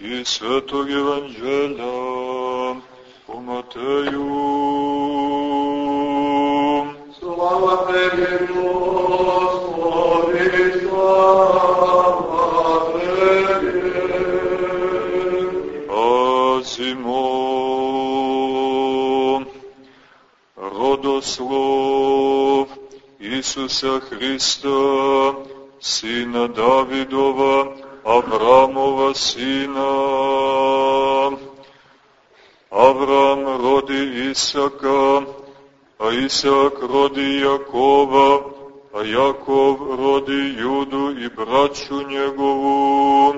i Svetog Evanđelja po Mateju. Slava Tebi, Gospodi, slava Tebi. Pazimo, rodoslov Isusa Hrista, Sina Davidova, Avramova sina. Avram rodi Isaka, a Isak rodi Jakova, a Jakov rodi Judu i braću njegovu,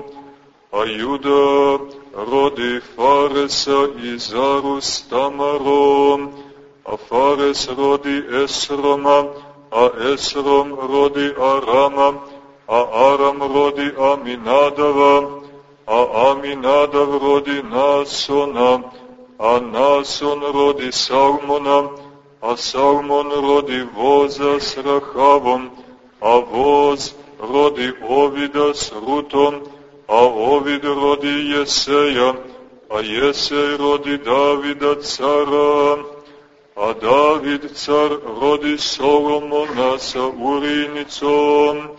a Juda rodi Faresa i Zaru s Tamarom, a Fares rodi Esroma, a Esrom rodi Arama, a Aram rodi Aminadava, a Aminadav rodi Nasona, a Nason rodi Salmona, a Salmon rodi Voza s Rahavom, a Voz rodi Ovida s Rutom, a Ovid rodi Jeseja, a Jesej rodi Davida cara, a David car rodi Solomona sa Urinicom,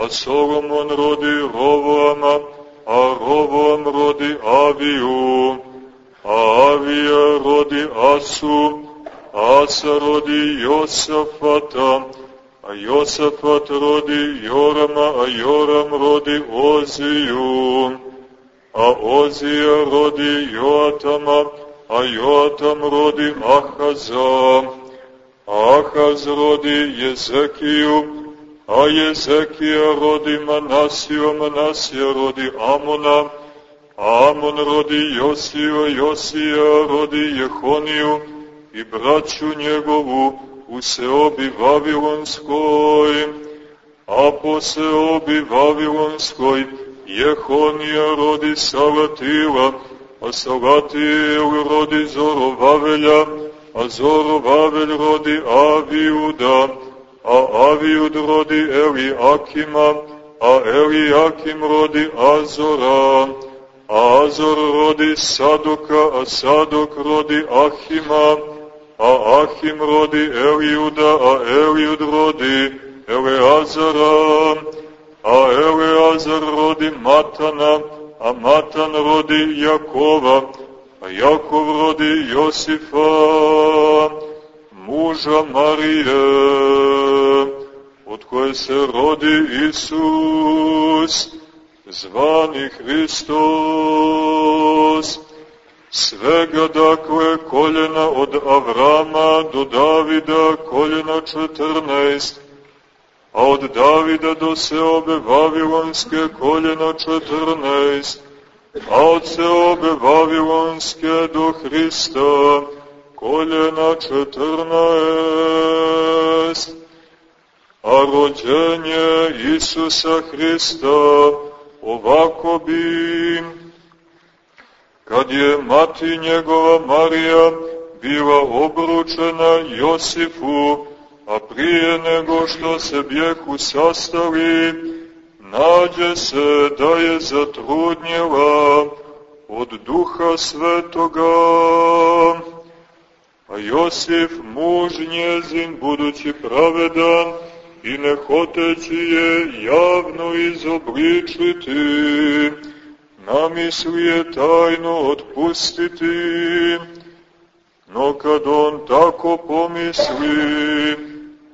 a Solomon rodi Rovoama, a Rovoam rodi Aviju, a Avija rodi Asu, a Asa rodi Josafata, a Josafat rodi Jorama, a Joram rodi Oziju, a Ozija rodi Joatama, a Joatam rodi Ahaza, a Ahaz rodi Jezekiju, a Jezekija rodi Manasiju, Manasija rodi Amona, Amon rodi Josiju, Josija rodi Jehoniju i braću njegovu u seobi Vavilonskoj, a po seobi Vavilonskoj Jehonija rodi Salatila, a Salatil rodi Zorovavelja, a Zorovavelj rodi Aviuda, a Aviud rodi Eli Akima, a Eli Akim rodi Azora, a Azor rodi Sadoka, a Sadok rodi Ahima, a Ahim rodi Eliuda, a Eliud rodi Eleazara, a Eleazar rodi Matana, a Matan rodi Jakova, a Jakov rodi Josifa, muža Marije, od koje se rodi Isus, zvani Hristos, svega dakle koljena od Avrama do Davida koljena četrnaest, a od Davida do Seobe Vavilonske koljena četrnaest, a od Seobe Vavilonske do Hrista koljena četrnaest, a rođenje Isusa Hrista ovako bi, kad je mati njegova Marija bila obručena Josifu, a prije nego što se bjehu sastali, nađe se da je zatrudnjela od duha svetoga, Josif, muž njezin, budući pravedan, i ne hoteći je javno izobličiti, namisli je tajno otpustiti, no kad on tako pomisli,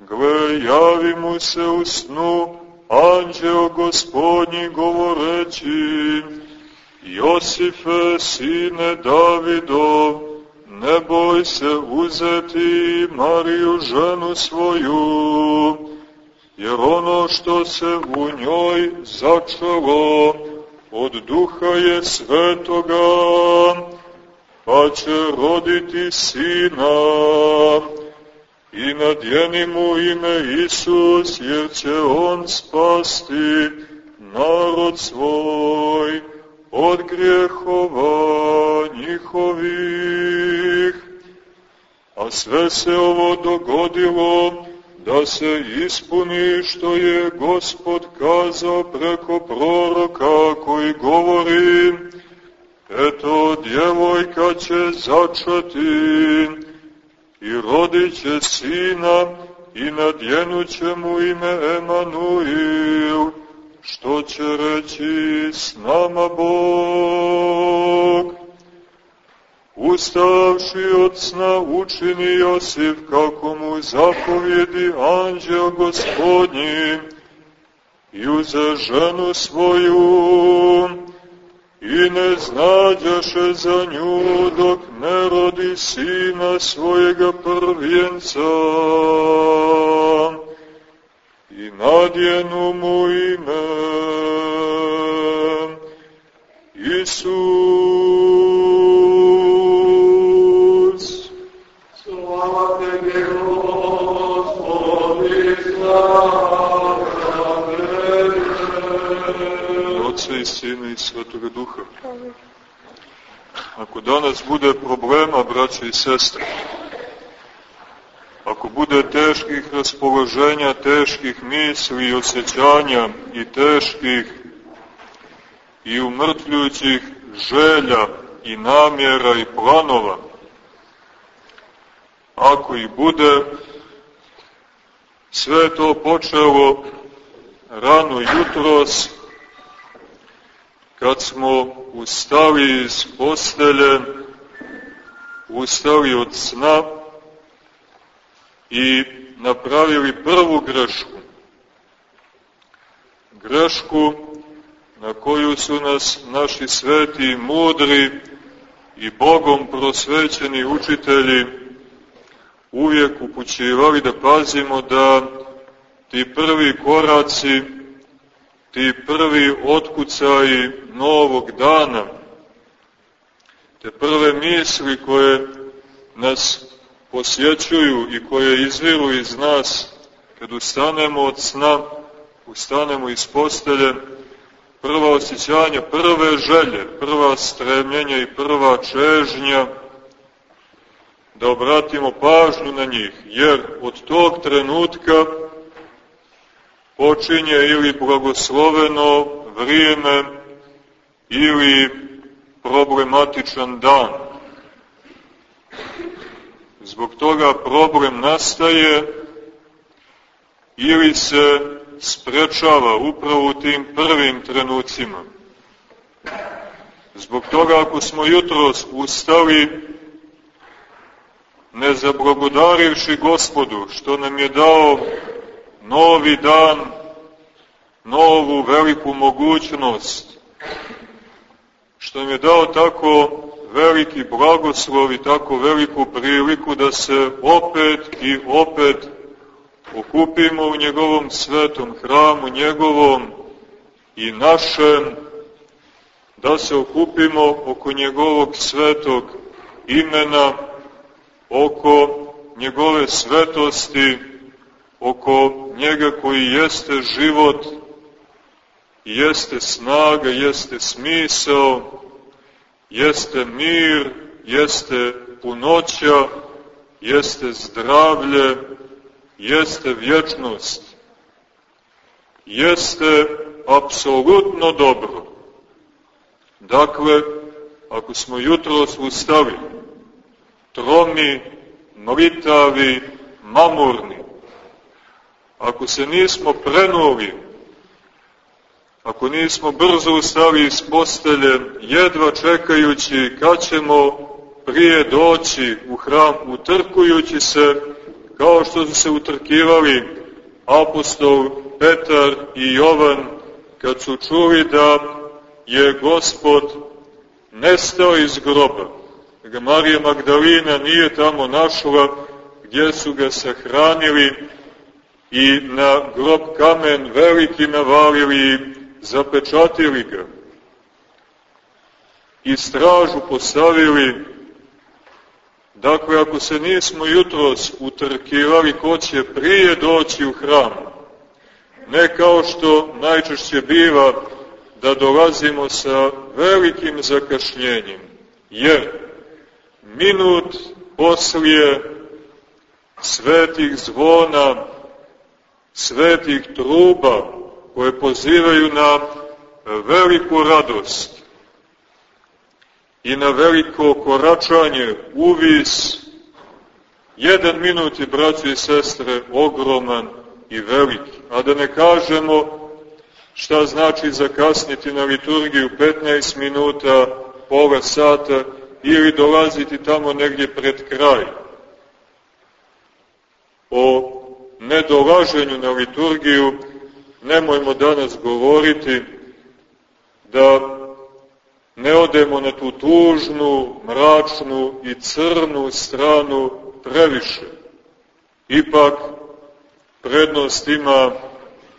gle, javi mu se u snu, anđeo gospodnji govoreći, Josife, sine Davidov, ne boj se uzeti Mariju ženu svoju, jer ono što se u njoj začelo od duha je svetoga, pa će roditi sina. I nadjeni mu ime Isus, jer će on spasti narod svoj od grijehova njihovih. A sve se ovo dogodilo da se ispuni što je Gospod kazao preko proroka koji govori Eto, djevojka će začati i rodit sina i nadjenuće mu ime Emanuil, što će reći s nama Bog. Ustavši od sna učini Josif kako mu zapovjedi anđel gospodnji i uze ženu svoju i ne znađaše za nju dok ne rodi sina svojega prvjenca i nadjenu mu ime Isus. Slava Tebi, Gospodi, slava Tebi. Otca i Sina i Svetoga Duha. Ako danas bude problema, braće i sestre, ako bude teških raspoloženja, teških misli i osjećanja i teških i umrtljućih želja i namjera i planova, ako i bude, sve to počelo rano jutros, kad smo ustali iz postelje, ustali od sna i napravili prvu grešku. Grešku na koju su nas naši sveti mudri i Bogom prosvećeni učitelji uvijek upućivali da pazimo da ti prvi koraci, ti prvi otkucaji novog dana, te prve misli koje nas posjećuju i koje izviru iz nas kad ustanemo od sna, ustanemo iz postelje, prva osjećanja, prve želje, prva stremljenja i prva čežnja, da obratimo pažnju na njih, jer od tog trenutka počinje ili blagosloveno vrijeme ili problematičan dan. Zbog toga problem nastaje ili se sprečava upravo u tim prvim trenucima. Zbog toga ako smo jutro ustali ne zablagodarivši gospodu što nam je dao novi dan, novu veliku mogućnost, što nam je dao tako veliki blagoslov i tako veliku priliku da se opet i opet okupimo u njegovom svetom hramu, njegovom i našem, da se okupimo oko njegovog svetog imena, oko njegove svetosti, oko njega koji jeste život, jeste snaga, jeste smisao, jeste mir, jeste punoća, jeste zdravlje, jeste vječnost, jeste apsolutno dobro. Dakle, ako smo jutro ustali, tromi, mritavi, mamurni, ako se nismo prenuli, ako nismo brzo ustali iz postelje, jedva čekajući kad ćemo prije doći u hram, utrkujući se, kao što su se utrkivali apostol Petar i Jovan, kad su čuli da je gospod nestao iz groba, ga Marija Magdalina nije tamo našla, gdje su ga sahranili i na grob kamen veliki navalili zapečatili ga i stražu postavili. Dakle, ako se nismo jutros utrkivali ko će prije doći u hram, ne kao što najčešće biva da dolazimo sa velikim zakašnjenjem, jer minut poslije svetih zvona svetih truba koje pozivaju na veliku radost i na veliko koračanje, uvis, jedan minut je, braći i sestre, ogroman i veliki. A da ne kažemo šta znači zakasniti na liturgiju 15 minuta, pola sata ili dolaziti tamo negdje pred kraj. O nedolaženju na liturgiju nemojmo danas govoriti da ne odemo na tu tužnu, mračnu i crnu stranu previše. Ipak prednost ima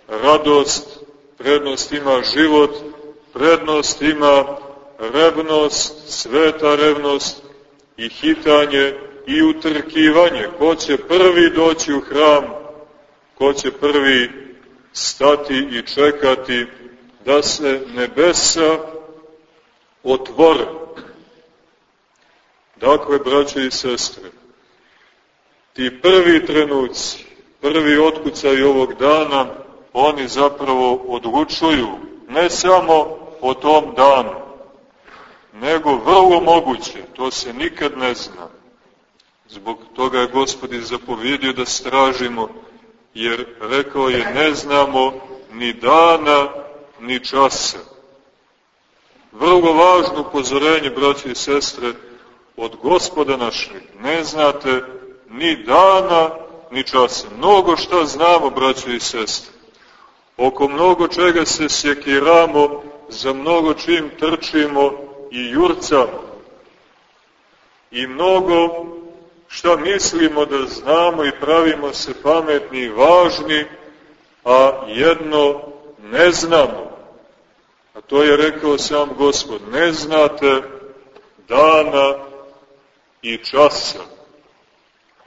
radost, prednost ima život, prednost ima revnost, sveta revnost i hitanje i utrkivanje. Ko će prvi doći u hram, ko će prvi stati i čekati da se nebesa otvore. Dakle, braće i sestre, ti prvi trenuci, prvi otkucaj ovog dana, oni zapravo odlučuju ne samo o tom danu, nego vrlo moguće, to se nikad ne zna. Zbog toga je Gospod i zapovjedio da stražimo, jer rekao je ne znamo ni dana, ni časa. Vrlo važno upozorenje, braće i sestre, od gospoda našeg. Ne znate ni dana, ni časa. Mnogo šta znamo, braće i sestre. Oko mnogo čega se sjekiramo, za mnogo čim trčimo i jurcamo. I mnogo šta mislimo da znamo i pravimo se pametni i važni, a jedno ne znamo. A to je rekao sam Gospod, ne znate dana i časa.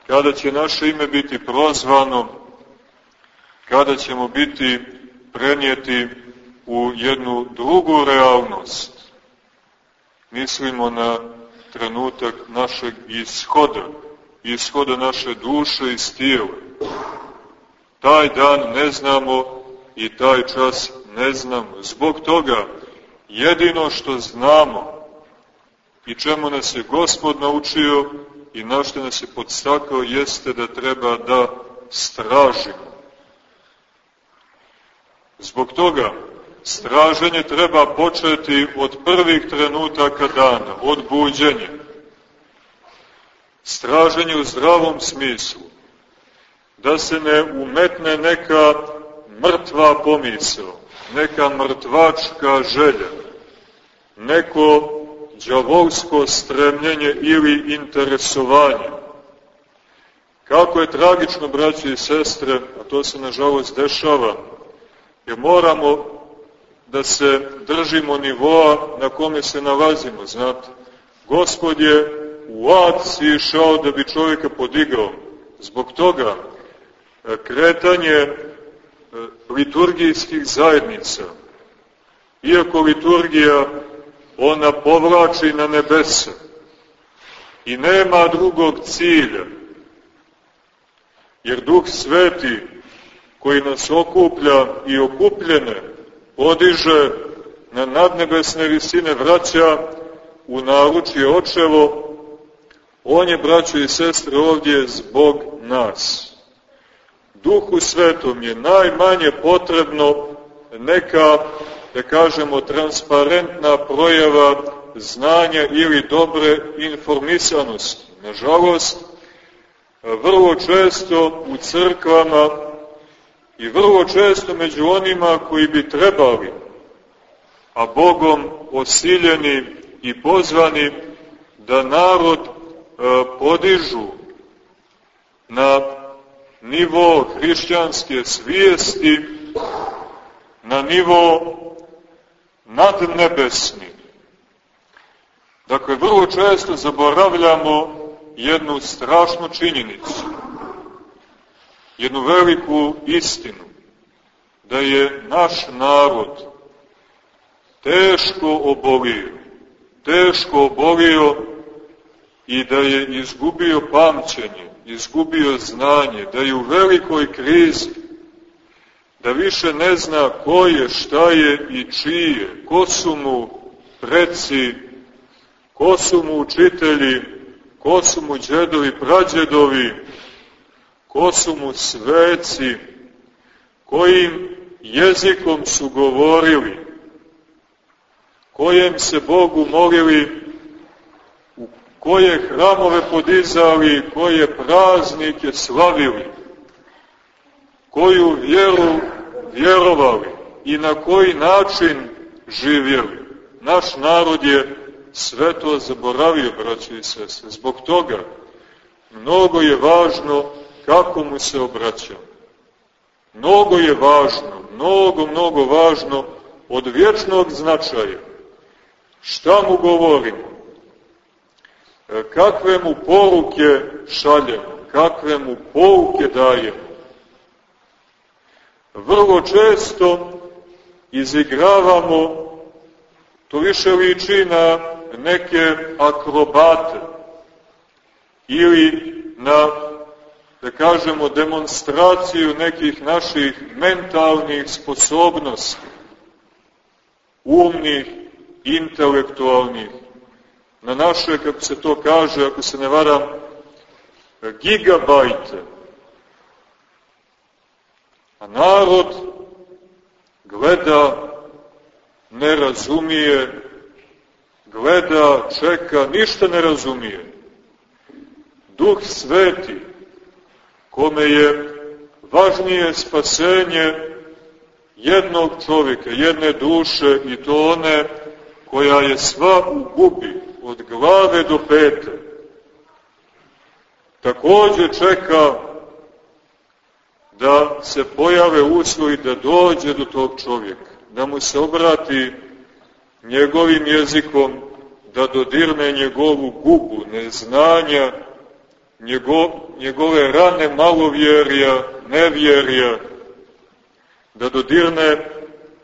Kada će naše ime biti prozvano, kada ćemo biti prenijeti u jednu drugu realnost. Mislimo na trenutak našeg ishoda, ishoda naše duše iz tijela. Taj dan ne znamo i taj čas ne znamo. Zbog toga jedino što znamo i čemu nas je Gospod naučio i na što nas je podstakao jeste da treba da stražimo. Zbog toga straženje treba početi od prvih trenutaka dana, od buđenja. Straženje u zdravom smislu. Da se ne umetne neka mrtva pomisao, neka mrtvačka želja, neko džavolsko stremljenje ili interesovanje. Kako je tragično, braći i sestre, a to se nažalost dešava, jer moramo da se držimo nivoa na kome se nalazimo, znate. Gospod je u ad išao da bi čovjeka podigao. Zbog toga e, kretanje e, liturgijskih zajednica, iako liturgija ona povlači na nebesa. I nema drugog cilja, jer Duh Sveti koji nas okuplja i okupljene podiže na nadnebesne visine, vraća u naručje očevo, on je, braćo i sestre, ovdje zbog nas. Duhu Svetom je najmanje potrebno neka, da kažemo, transparentna projava znanja ili dobre informisanosti. Nažalost, vrlo često u crkvama i vrlo često među onima koji bi trebali, a Bogom osiljeni i pozvani da narod podižu na nivo hrišćanske svijesti, na nivo nadnebesni. Dakle, vrlo često zaboravljamo jednu strašnu činjenicu jednu veliku istinu, da je naš narod teško obolio, teško obolio i da je izgubio pamćenje, izgubio znanje, da je u velikoj krizi. da više ne zna ko je, šta je i čije, ko su mu preci, ko su mu učitelji, ko su mu džedovi, prađedovi, ko su mu sveci, kojim jezikom su govorili, kojem se Bogu molili, koje hramove podizali, koje praznike slavili, koju vjeru vjerovali i na koji način živjeli. Naš narod je sve to zaboravio, braći i sestre. Zbog toga mnogo je važno kako mu se obraćamo. Mnogo je važno, mnogo, mnogo važno od vječnog značaja. Šta mu govorimo? E, kakve mu poruke šaljemo? Kakve mu pouke dajemo? Vrlo često izigravamo, to više liči na neke akrobate ili na, da kažemo, demonstraciju nekih naših mentalnih sposobnosti, umnih, intelektualnih, na naše, kako se to kaže, ako se ne varam, gigabajte. A narod gleda, ne razumije, gleda, čeka, ništa ne razumije. Duh sveti, kome je važnije spasenje jednog čovjeka, jedne duše i to one koja je sva u gubi od glave do pete. Takođe čeka da se pojave uslovi da dođe do tog čovjeka, da mu se obrati njegovim jezikom, da dodirne njegovu gubu neznanja, njego, njegove rane malovjerja, nevjerja, da dodirne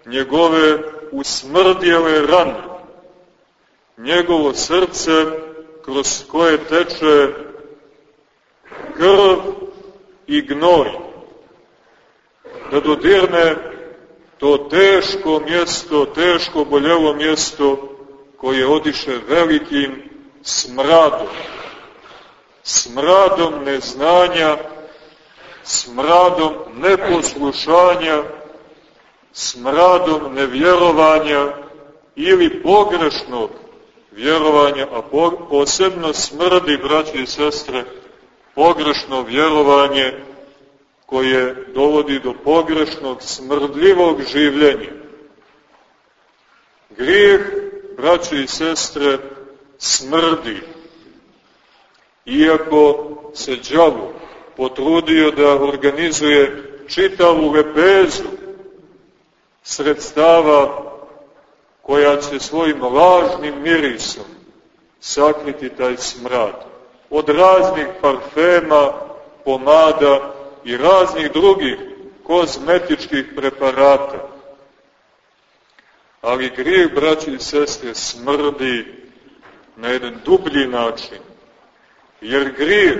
njegove usmrdjele rane, njegovo srce kroz koje teče krv i gnoj, da dodirne to teško mjesto, teško boljelo mjesto koje odiše velikim smradom. Smradom neznanja, smradom neposlušanja, smradom nevjerovanja ili pogrešnog vjerovanja, a posebno smrdi, braći i sestre, pogrešno vjerovanje koje dovodi do pogrešnog, smrdljivog življenja. Grijeh, braći i sestre, smrdi. Iako se džavu potrudio da organizuje čitavu lepezu sredstava koja će svojim lažnim mirisom sakriti taj smrad. Od raznih parfema, pomada i raznih drugih kozmetičkih preparata. Ali grijeh, braći i sestre, smrdi na jedan dublji način. Jer grijeh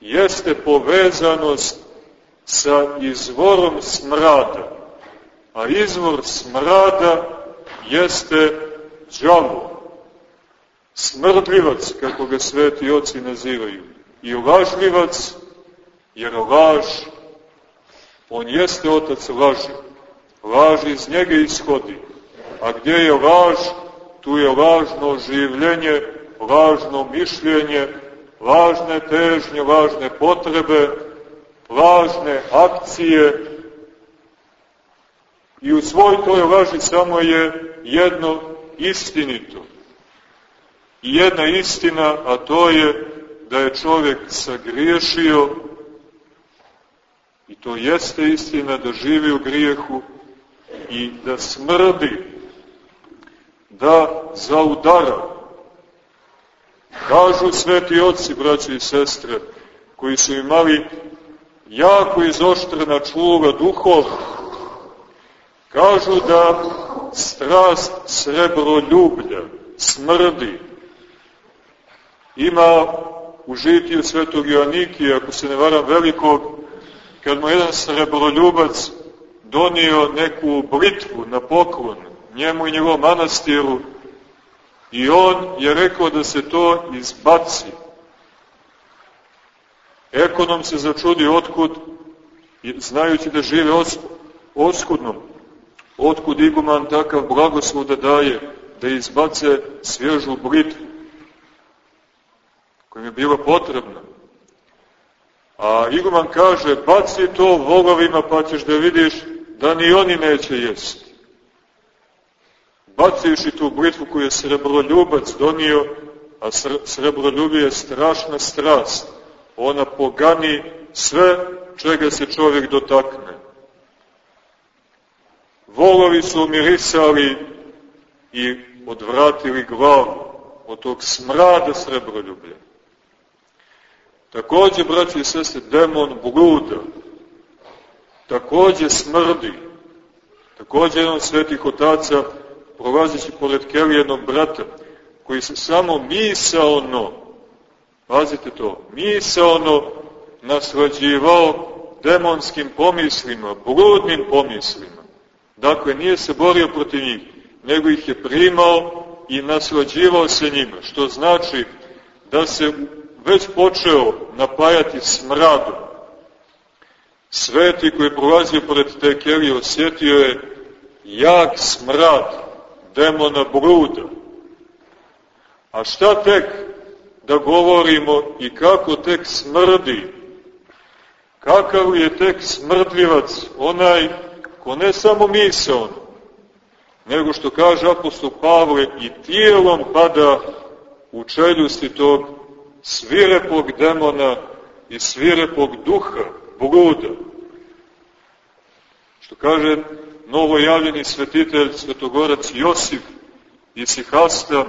jeste povezanost sa izvorom smrada. A izvor smrada jeste džavo. Smrdljivac, kako ga sveti oci nazivaju. I lažljivac, jer laž, on jeste otac laži. Laž iz njega ishodi. A gdje je laž, tu je lažno življenje, lažno mišljenje, lažne težnje, lažne potrebe, lažne akcije, I u svoj toj laži samo je jedno istinito. I jedna istina, a to je da je čovjek sagriješio i to jeste istina da živi u grijehu i da smrdi, da zaudara. Kažu sveti oci, braći i sestre, koji su imali jako izoštrena čuva duhovna, Kažu da strast srebroljublja smrdi. Ima u žitiju svetog Joannikija, ako se ne varam velikog, kad mu jedan srebroljubac donio neku britvu na poklon njemu i njegovom manastiru i on je rekao da se to izbaci. Ekonom se začudi otkud, znajući da žive oskudnom, otkud iguman takav blagoslov da daje, da izbace svježu britvu, koja je bila potrebna. A iguman kaže, baci to volovima pa ćeš da vidiš da ni oni neće jesti. Baciš i tu britvu koju je srebroljubac donio, a srebroljubije je strašna strast. Ona pogani sve čega se čovjek dotakne. Volovi su umirisali i odvratili glavu od tog smrada srebroljublja. Takođe, braći i sestre, demon bluda, takođe smrdi, takođe jedan od svetih otaca, prolazeći pored kelijenog brata, koji se samo misaono, pazite to, misaono naslađivao demonskim pomislima, bludnim pomislima. Dakle, nije se borio protiv njih, nego ih je primao i naslađivao se njima, što znači da se već počeo napajati smradom. Sveti koji je prolazio pored te kelije osjetio je jak smrad demona bruda. A šta tek da govorimo i kako tek smrdi? Kakav je tek smrdljivac onaj ko ne samo misao, nego što kaže apostol Pavle i tijelom pada u čeljusti tog svirepog demona i svirepog duha, bluda. Što kaže novojavljeni svetitelj, svetogorac Josif iz Sihasta,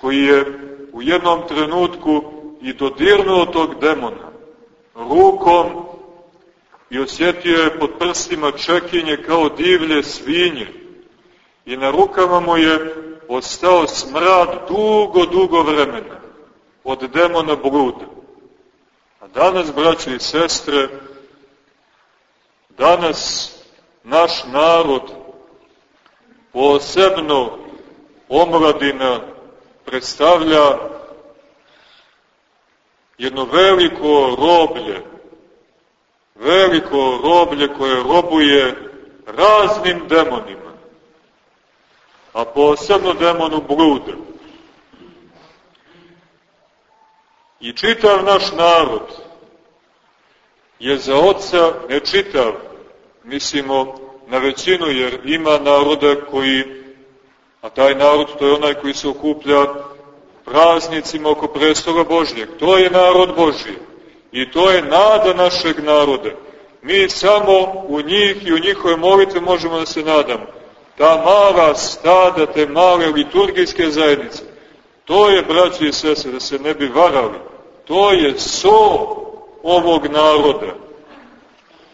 koji je u jednom trenutku i dodirnuo tog demona rukom i osjetio je pod prstima čekinje kao divlje svinje i na rukama mu je ostao smrad dugo, dugo vremena od demona bluda. A danas, braće i sestre, danas naš narod, posebno omladina, predstavlja jedno veliko roblje, veliko roblje koje robuje raznim demonima, a posebno demonu bluda. I čitav naš narod je za oca, ne čitav, mislimo na većinu, jer ima naroda koji, a taj narod to je onaj koji se okuplja praznicima oko prestoga Božnjeg. To je narod Božji i to je nada našeg naroda. Mi samo u njih i u njihove molitve možemo da se nadamo. Ta mala stada, te male liturgijske zajednice, To je, braći i sese, da se ne bi varali, to je so ovog naroda.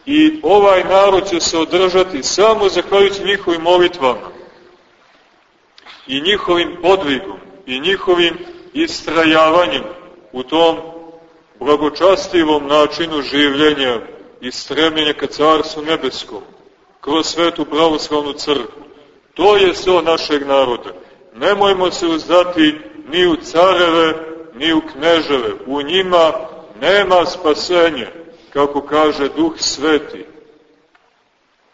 I ovaj narod će se održati samo zahvaljujući njihovim molitvama i njihovim podvigom i njihovim istrajavanjem u tom blagočastivom načinu življenja i stremljenja ka Carstvu Nebeskom, kroz svetu pravoslavnu crkvu. To je so našeg naroda. Nemojmo se uzdati ni u careve, ni u kneževe. U njima nema spasenja, kako kaže Duh Sveti.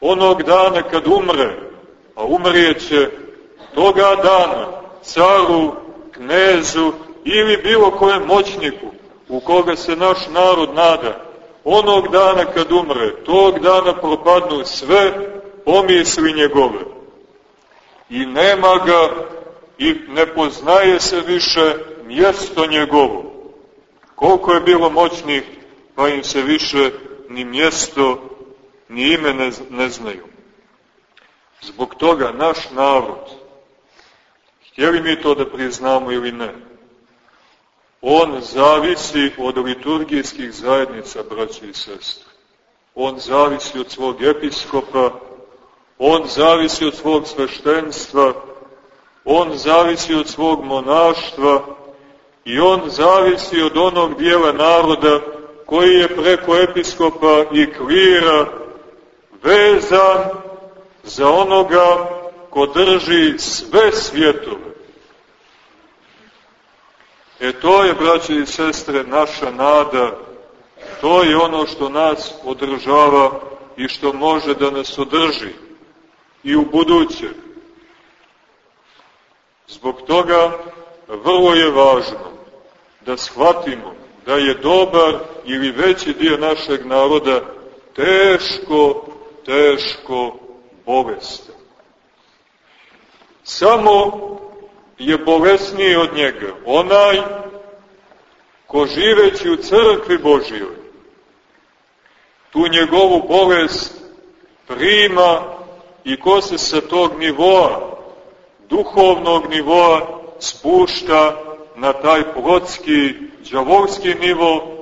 Onog dana kad umre, a umrijeće toga dana caru, knezu ili bilo kojem moćniku u koga se naš narod nada, onog dana kad umre, tog dana propadnu sve pomisli njegove. I nema ga i ne poznaje se više mjesto njegovo. Koliko je bilo moćnih, pa im se više ni mjesto, ni ime ne, ne znaju. Zbog toga naš narod, htjeli mi to da priznamo ili ne, on zavisi od liturgijskih zajednica, braći i sestre. On zavisi od svog episkopa, on zavisi od svog sveštenstva, on zavisi od svog monaštva i on zavisi od onog dijela naroda koji je preko episkopa i klira vezan za onoga ko drži sve svjetove. E to je, braće i sestre, naša nada, to je ono što nas održava i što može da nas održi i u buduće. Zbog toga vrlo je važno da shvatimo da je dobar ili veći dio našeg naroda teško, teško bolestan. Samo je bolesniji od njega onaj ko živeći u crkvi Božijoj tu njegovu bolest prima i ko se sa tog nivoa, duhovnog nivoa, spušta na taj plotski, džavolski nivo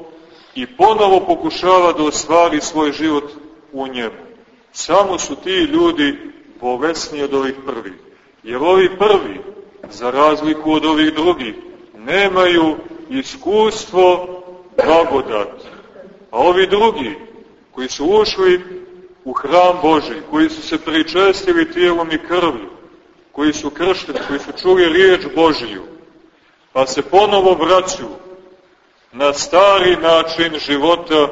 i ponovo pokušava da ostvari svoj život u njemu. Samo su ti ljudi bolesni od ovih prvih. Jer ovi prvi, za razliku od ovih drugih, nemaju iskustvo blagodati. A ovi drugi, koji su ušli u hram Boži, koji su se pričestili tijelom i krvlju, koji su kršteni, koji su čuli riječ Božiju, pa se ponovo vraću na stari način života,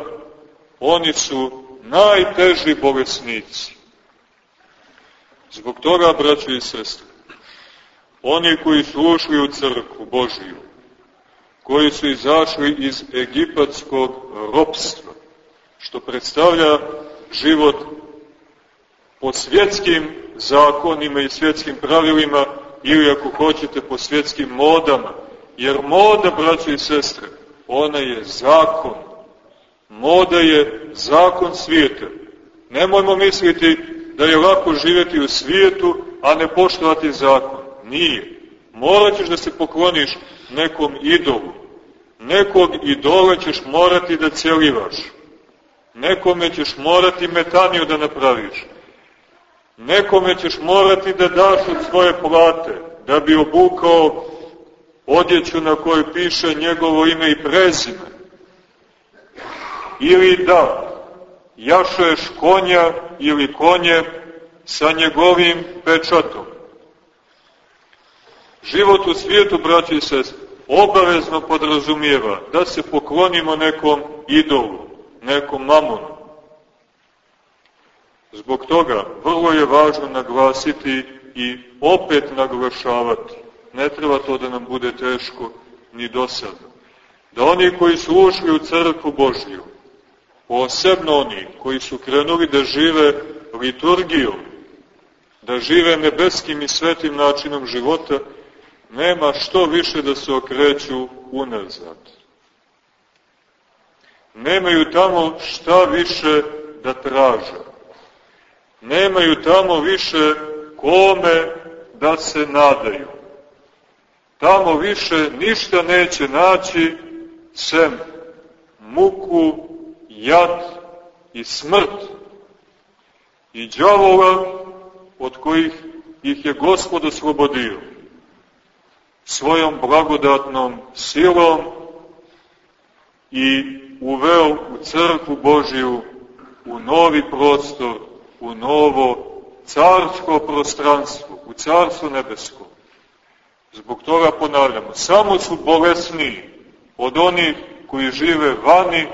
oni su najteži bolesnici. Zbog toga, braćo i sestre, oni koji su ušli u crkvu Božiju, koji su izašli iz egipatskog ropstva, što predstavlja život po svjetskim zakonima i svjetskim pravilima ili ako hoćete po svjetskim modama. Jer moda, braćo i sestre, ona je zakon. Moda je zakon svijeta. Nemojmo misliti da je lako živjeti u svijetu, a ne poštovati zakon. Nije. Morat da se pokloniš nekom idolu. Nekog idola ćeš morati da celivaš. Nekome ćeš morati metaniju da napraviš. Nekome ćeš morati da daš od svoje plate, da bi obukao odjeću na kojoj piše njegovo ime i prezime. Ili da jašeš konja ili konje sa njegovim pečatom. Život u svijetu, braći se, obavezno podrazumijeva da se poklonimo nekom idolu nekom mamonu. Zbog toga vrlo je važno naglasiti i opet naglašavati. Ne treba to da nam bude teško ni dosadno. Da oni koji su ušli u crkvu Božju, posebno oni koji su krenuli da žive liturgijom, da žive nebeskim i svetim načinom života, nema što više da se okreću unazad nemaju tamo šta više da traže. Nemaju tamo više kome da se nadaju. Tamo više ništa neće naći sem muku, jad i smrt i džavola od kojih ih je Gospod oslobodio svojom blagodatnom silom i uveo u crkvu Božiju, u novi prostor, u novo carsko prostranstvo, u carstvo nebesko. Zbog toga ponavljamo, samo su bolesni od onih koji žive vani,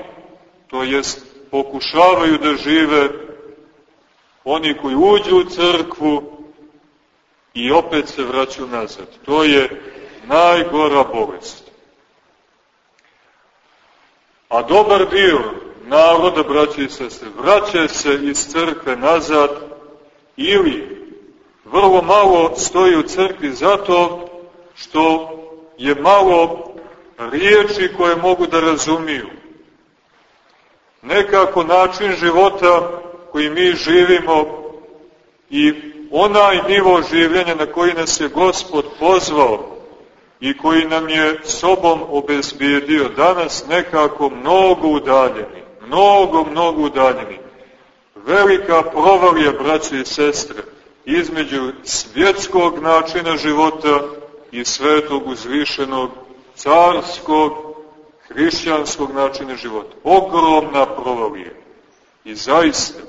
to jest pokušavaju da žive oni koji uđu u crkvu i opet se vraćaju nazad. To je najgora bolest. A dobar dio naroda, braće i sestre, vraća se iz crkve nazad ili vrlo malo stoji u crkvi zato što je malo riječi koje mogu da razumiju. Nekako način života koji mi živimo i onaj nivo življenja na koji nas je Gospod pozvao i koji nam je sobom obezbijedio danas nekako mnogo udaljeni, mnogo, mnogo udaljeni. Velika provalija, braće i sestre, između svjetskog načina života i svetog uzvišenog carskog hrišćanskog načina života. Ogromna provalija. I zaista,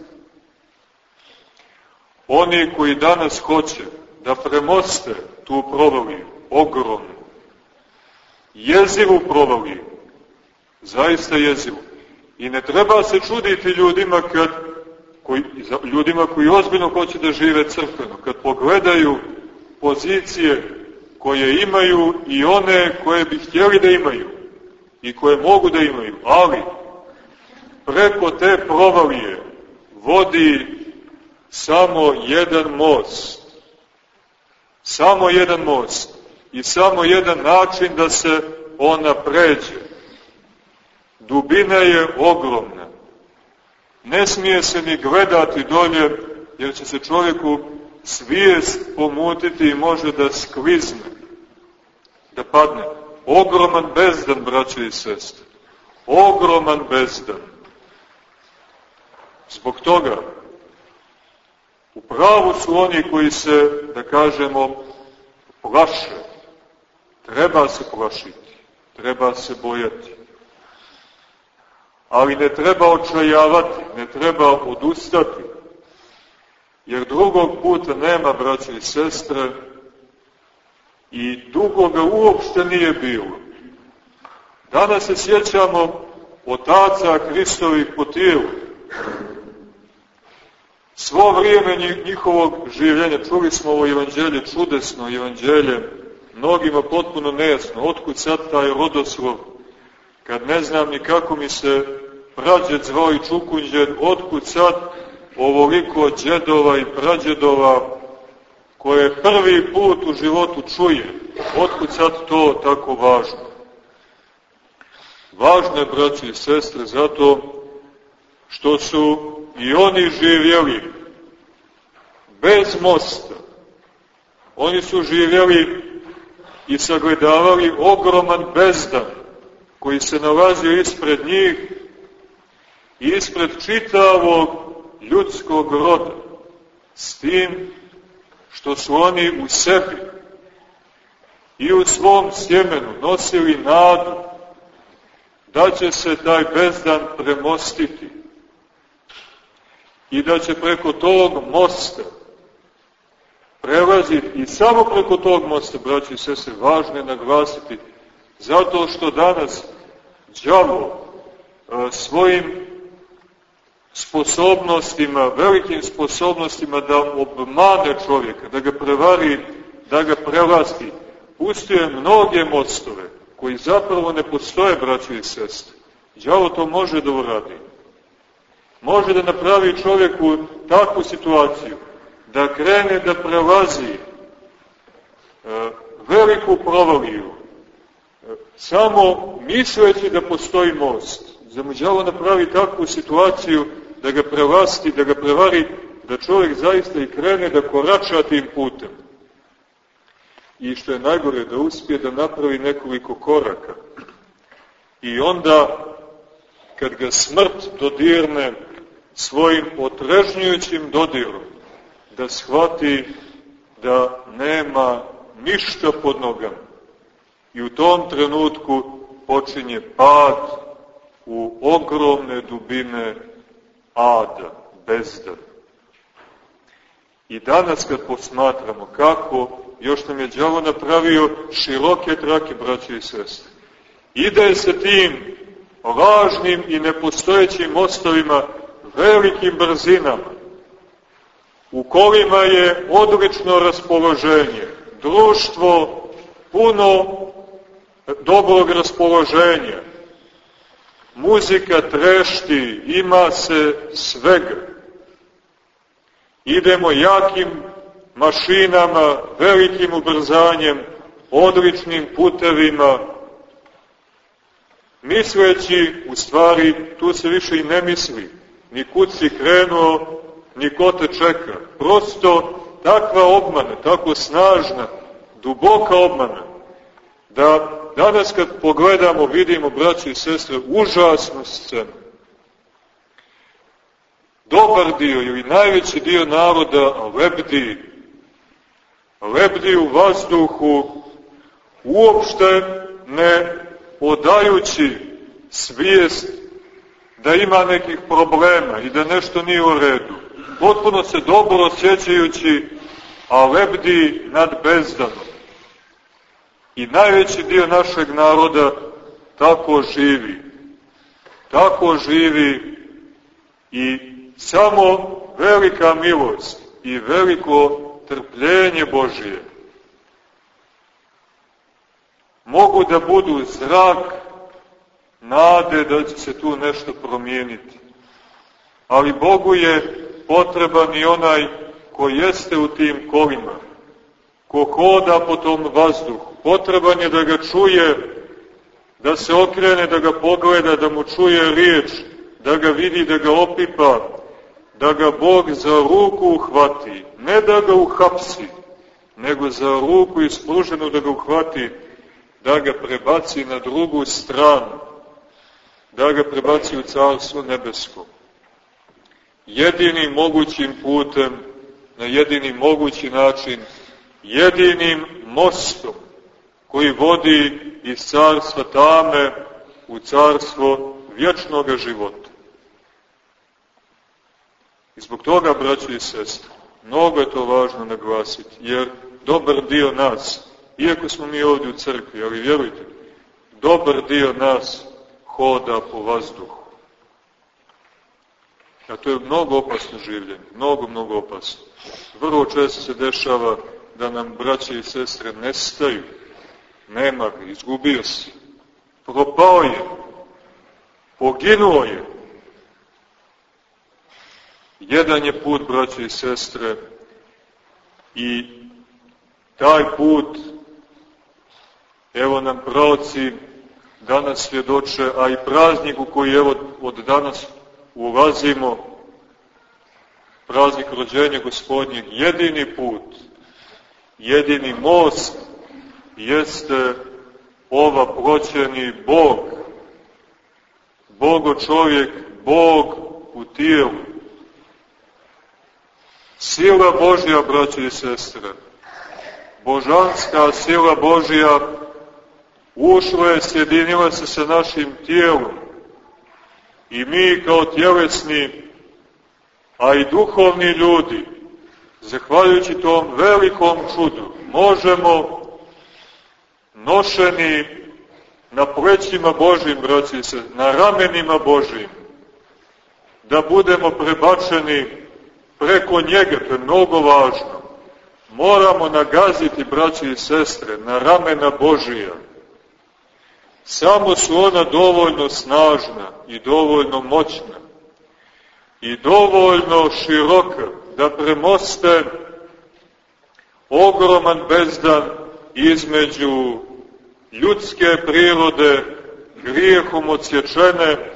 oni koji danas hoće da premoste tu provaliju, ogromnu, jezivu provaliju, zaista jezivu. I ne treba se čuditi ljudima kad koji, ljudima koji ozbiljno hoće da žive crkveno, kad pogledaju pozicije koje imaju i one koje bi htjeli da imaju i koje mogu da imaju, ali preko te provalije vodi samo jedan most. Samo jedan most i samo jedan način da se ona pređe. Dubina je ogromna. Ne smije se ni gledati dolje, jer će se čovjeku svijest pomutiti i može da skvizne, da padne. Ogroman bezdan, braće i sestre. Ogroman bezdan. Zbog toga, u pravu su oni koji se, da kažemo, plaše. Treba se plašiti, treba se bojati. Ali ne treba očajavati, ne treba odustati, jer drugog puta nema, braće i sestre, i dugoga uopšte nije bilo. Danas se sjećamo otaca Hristovih po tijelu. Svo vrijeme njihovog življenja, čuli smo ovo evanđelje, čudesno evanđelje, mnogima potpuno nejasno, otkud sad taj rodoslov, kad ne znam ni kako mi se prađed zvao i čukunđed, otkud sad ovoliko džedova i prađedova koje prvi put u životu čuje, otkud sad to tako važno? Važno je, braći i sestre, zato što su i oni živjeli bez mosta. Oni su živjeli i sagledavali ogroman bezdan koji se nalazio ispred njih i ispred čitavog ljudskog roda. S tim što su oni u sebi i u svom sjemenu nosili nadu da će se taj bezdan premostiti i da će preko tog mosta prelaziti i samo preko tog mosta, braći i sese, važno je naglasiti, zato što danas džavo svojim sposobnostima, velikim sposobnostima da obmane čovjeka, da ga prevari, da ga prelasti. Pustio mnoge mostove koji zapravo ne postoje, braći i sestre. Đavo to može da uradi. Može da napravi čovjeku takvu situaciju, da krene da prelazi e, veliku provaliju, e, samo misleći da postoji most. Zamuđavo napravi takvu situaciju da ga prevasti, da ga prevari, da čovjek zaista i krene da korača tim putem. I što je najgore, da uspije da napravi nekoliko koraka. I onda, kad ga smrt dodirne svojim otrežnjujućim dodirom, da shvati da nema ništa pod nogama. I u tom trenutku počinje pad u ogromne dubine ada, bezdan. I danas kad posmatramo kako, još nam je djavo napravio široke trake, braće i sestre. Ide se tim lažnim i nepostojećim mostovima velikim brzinama, u kojima je odlično raspoloženje, društvo puno dobrog raspoloženja, muzika trešti, ima se svega. Idemo jakim mašinama, velikim ubrzanjem, odličnim putevima, misleći, u stvari, tu se više i ne misli, ni kud si krenuo, ni ko te čeka. Prosto takva obmana, tako snažna, duboka obmana, da danas kad pogledamo, vidimo, braći i sestre, užasnu scenu. Dobar dio ili najveći dio naroda lebdi, lebdi u vazduhu, uopšte ne podajući svijest da ima nekih problema i da nešto nije u redu. Potpuno se dobro osjećajući, a lebdi nad bezdanom. I najveći dio našeg naroda tako živi. Tako živi i samo velika milost i veliko trpljenje Božije mogu da budu zrak nade da će se tu nešto promijeniti. Ali Bogu je potreban i onaj ko jeste u tim kolima, ko hoda po tom vazduhu. Potreban je da ga čuje, da se okrene, da ga pogleda, da mu čuje riječ, da ga vidi, da ga opipa, da ga Bog za ruku uhvati, ne da ga uhapsi, nego za ruku ispruženu da ga uhvati, da ga prebaci na drugu stranu, da ga prebaci u carstvo nebesko. Jedinim mogućim putem, na jedini mogući način, jedinim mostom koji vodi iz carstva tame u carstvo vječnog života. I zbog toga, braći i sestre, mnogo je to važno naglasiti, jer dobar dio nas, iako smo mi ovdje u crkvi, ali vjerujte, dobar dio nas hoda po vazduhu. A to je mnogo opasno življenje, mnogo, mnogo opasno. Vrlo često se dešava da nam braće i sestre nestaju, nema ga, izgubio se, propao je, poginuo je. Jedan je put, braće i sestre, i taj put, evo nam pravoci danas svjedoče, a i praznik u koji evo od danas ulazimo, praznik rođenja gospodnjeg, jedini put, jedini most jeste ova proćeni Bog, Bogo čovjek, Bog u tijelu. Sila Božja, braće i sestre, božanska sila Božja ušla je, sjedinila se sa našim tijelom i mi kao tjelesni, a i duhovni ljudi, zahvaljujući tom velikom čudu, možemo nošeni na plećima Božim, braći se, na ramenima Božim, da budemo prebačeni preko njega, to je mnogo važno. Moramo nagaziti, braći i sestre, na ramena Božija. Samo su ona dovoljno snažna i dovoljno moćna i dovoljno široka da premoste ogroman bezdan između ljudske prirode, grijehom odsječene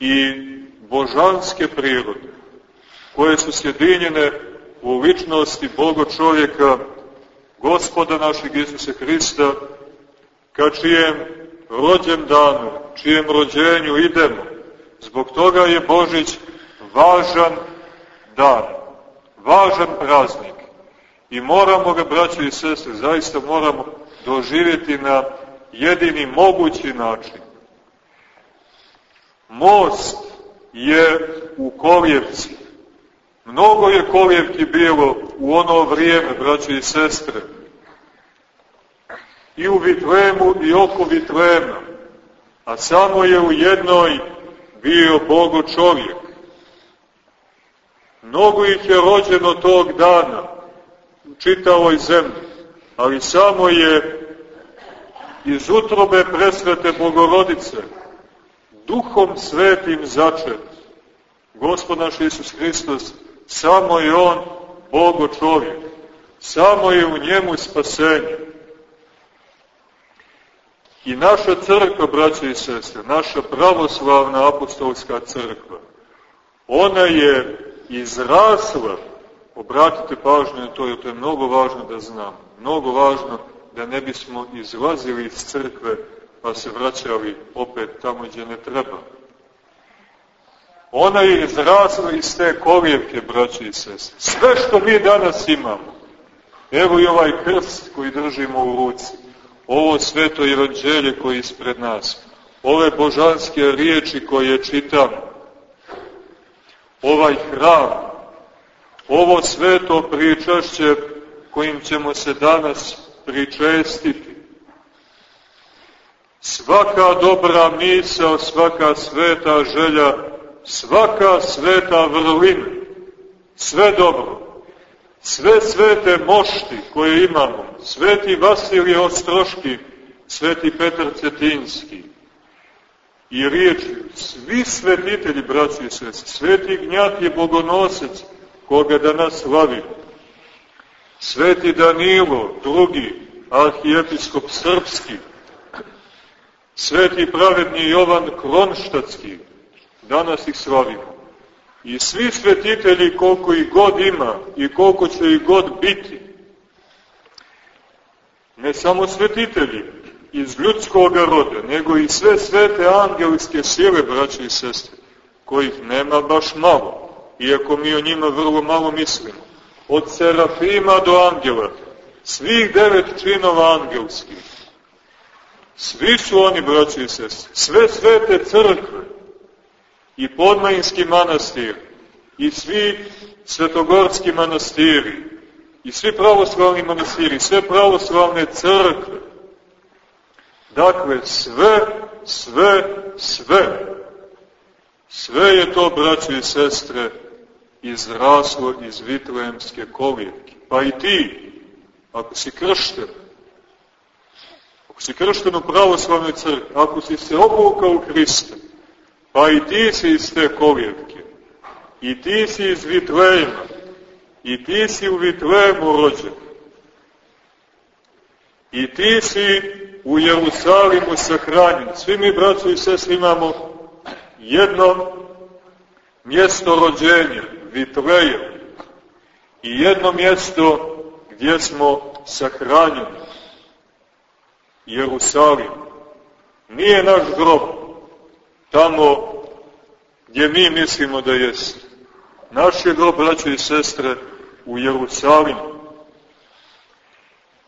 i božanske prirode, koje su sjedinjene u ličnosti Boga čovjeka, gospoda našeg Isusa Hrista, ka čijem rođendanu, čijem rođenju idemo. Zbog toga je Božić važan dan, važan praznik. I moramo ga, braći i sestre, zaista moramo doživjeti na jedini mogući način. Most je u Koljevci. Mnogo je Koljevki bilo u ono vrijeme, braći i sestre. I u Vitlemu i oko Vitlema. A samo je u jednoj bio Bogo čovjek. Mnogo ih je rođeno tog dana u čitavoj zemlji, ali samo je iz utrobe presvete Bogorodice duhom svetim začet. Gospod naš Isus Hristos, samo je On Bogo čovjek, samo je u njemu spasenje. I naša crkva, braće i sestre, naša pravoslavna apostolska crkva, ona je izrasla, obratite pažnju na to, jer to je mnogo važno da znamo, mnogo važno da ne bismo izlazili iz crkve pa se vraćali opet tamo gdje ne treba. Ona je izrasla iz te kolijevke, braće i sestre. Sve što mi danas imamo, evo i ovaj krst koji držimo u ruci, ovo sveto evanđelje koje je ispred nas, ove božanske riječi koje čitamo, ovaj hram ovo sveto pričašće kojim ćemo se danas pričestiti. Svaka dobra misa, svaka sveta želja, svaka sveta vrlina, sve dobro, sve svete mošti koje imamo, sveti Vasilije Ostroški, sveti Petar Cetinski, i riječi, svi svetitelji, braći i srce, sveti Gnjat je bogonosec, koga danas slavimo, sveti Danilo, drugi, arhijepiskop srpski, sveti pravedni Jovan Kronštatski, danas ih slavimo. I svi svetitelji koliko ih god ima i koliko će ih god biti, ne samo svetitelji iz ljudskog roda, nego i sve svete angelske sile, braće i sestre, kojih nema baš malo, iako mi o njima vrlo malo mislimo. Od serafima do angela, svih devet činova angelskih, svi su oni, braće i sestre, sve svete crkve, i podmajinski manastir, i svi svetogorski manastiri, i svi pravoslavni manastiri, sve pravoslavne crkve. Dakle, sve, sve, sve, sve je to, braće i sestre, izraslo iz Vitlejemske kolijevke. Pa i ti, ako si kršten, ako si kršten u pravoslavnoj crkvi, ako si se obukao u Hrista, pa i ti si iz te kolijevke, i ti si iz Vitlejma, i ti si u Vitlejmu rođen, i ti si u Jerusalimu sahranjen. Svi mi, braćo i sestri, imamo jedno mjesto rođenja, Vitlejem, i jedno mjesto gdje smo sahranjeni, Jerusalim. Nije naš grob tamo gdje mi mislimo da jeste. Naš je grob, braćo i sestre, u Jerusalimu.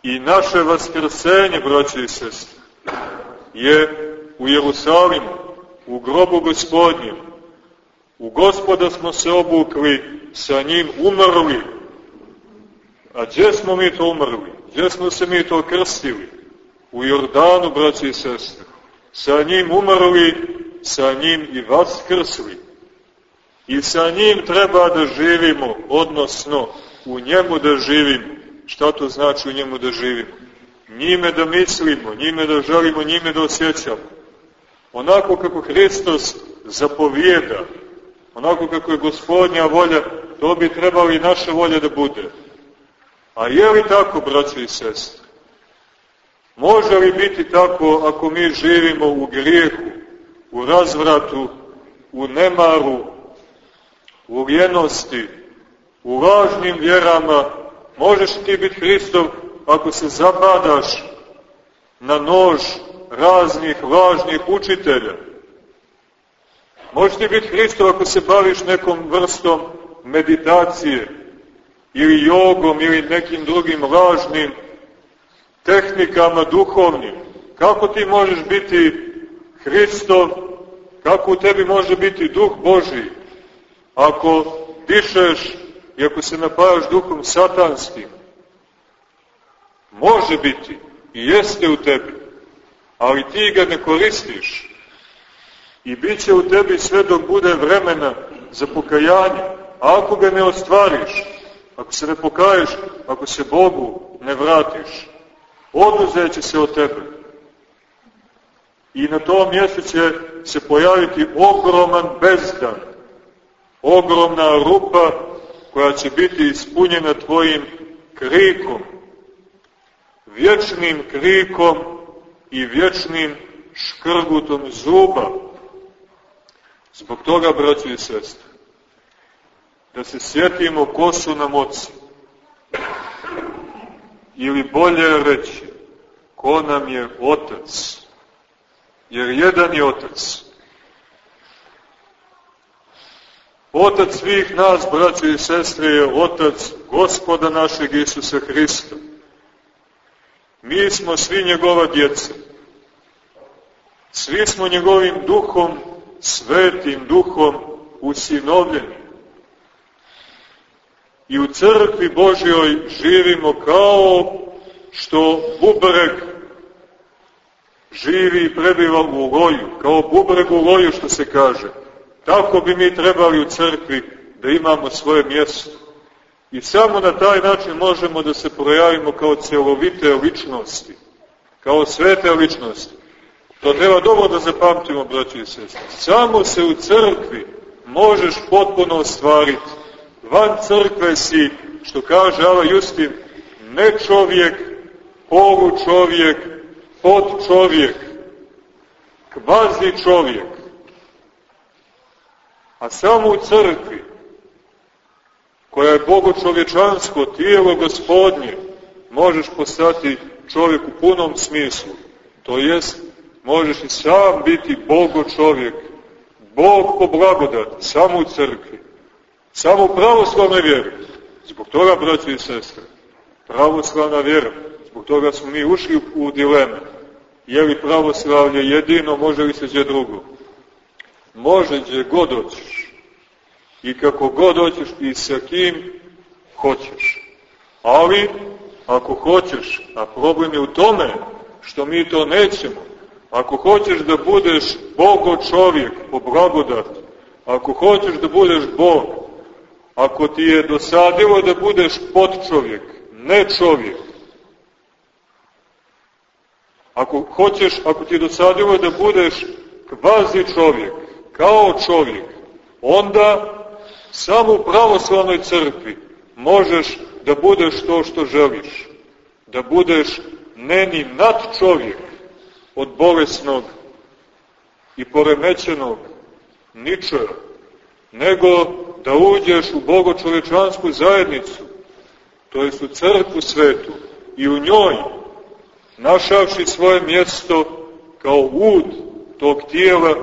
I naše vaskrsenje, braćo i sestre, je u Jerusalimu, u grobu gospodnjem. U gospoda smo se obukli, sa njim umrli. A gdje smo mi to umrli? Gdje smo se mi to krstili? U Jordanu, braći i sestre. Sa njim umrli, sa njim i vaskrsli. I sa njim treba da živimo, odnosno u njemu da živimo. Šta to znači u njemu da živimo? Njime da mislimo, njime da želimo, njime da osjećamo. Onako kako Hristos zapovijeda, onako kako je gospodnja volja, to bi trebalo i naša volja da bude. A je li tako, braći i sestre? Može li biti tako ako mi živimo u grijehu, u razvratu, u nemaru, u ljenosti, u lažnim vjerama, možeš ti biti Hristov ako se zabadaš na nož raznih lažnih učitelja. Možeš ti biti Hristov ako se baviš nekom vrstom meditacije ili jogom ili nekim drugim lažnim tehnikama duhovnim. Kako ti možeš biti Hristov, kako u tebi može biti duh Boži, ako dišeš i ako se napajaš duhom satanskim? Može biti i jeste u tebi, ali ti ga ne koristiš. I bit će u tebi sve dok bude vremena za pokajanje. A ako ga ne ostvariš, ako se ne pokaješ, ako se Bogu ne vratiš, oduzeće se od tebe. I na tom mjestu će se pojaviti ogroman bezdan, ogromna rupa koja će biti ispunjena tvojim krikom, vječnim krikom i vječnim škrgutom zuba. Zbog toga, braći i sestre, da se sjetimo ko su nam oci. Ili bolje reći, ko nam je otac. Jer jedan je otac. Otac svih nas, braći i sestre, je otac gospoda našeg Isusa Hrista. Mi smo svi njegova djeca. Svi smo njegovim duhom, svetim duhom, usinovljeni. I u crkvi Božjoj živimo kao što bubreg živi i prebiva u loju, kao bubreg u loju što se kaže. Tako bi mi trebali u crkvi da imamo svoje mjesto. I samo na taj način možemo da se projavimo kao celovite ličnosti, kao svete ličnosti. To treba dobro da zapamtimo, braći i sestri. Samo se u crkvi možeš potpuno ostvariti. Van crkve si, što kaže Ava Justin, ne čovjek, polu čovjek, pod čovjek, kvazi čovjek. A samo u crkvi, koja je bogočovječansko tijelo gospodnje, možeš postati čovjek u punom smislu. To jest, možeš i sam biti bogo čovjek, Bog po blagodati, samo u crkvi, samo u pravoslavnoj vjeri. Zbog toga, braći i sestre, pravoslavna vjera, zbog toga smo mi ušli u dileme. Je li pravoslavlje jedino, može li se gdje drugo? Može gdje god hoćeš. I kako god hoćeš i sa kim hoćeš. Ali, ako hoćeš, a problem je u tome što mi to nećemo, Ako hoćeš da budeš Bogo čovjek po blagodati, ako hoćeš da budeš Bog, ako ti je dosadilo da budeš pod čovjek, ne čovjek, ako hoćeš, ako ti je dosadilo da budeš kvazi čovjek, kao čovjek, onda samo u pravoslavnoj crkvi možeš da budeš to što želiš, da budeš neni nad čovjek, od bolesnog i poremećenog ničega, nego da uđeš u bogočovečansku zajednicu, to je u crkvu svetu, i u njoj, našavši svoje mjesto kao ud tog tijela,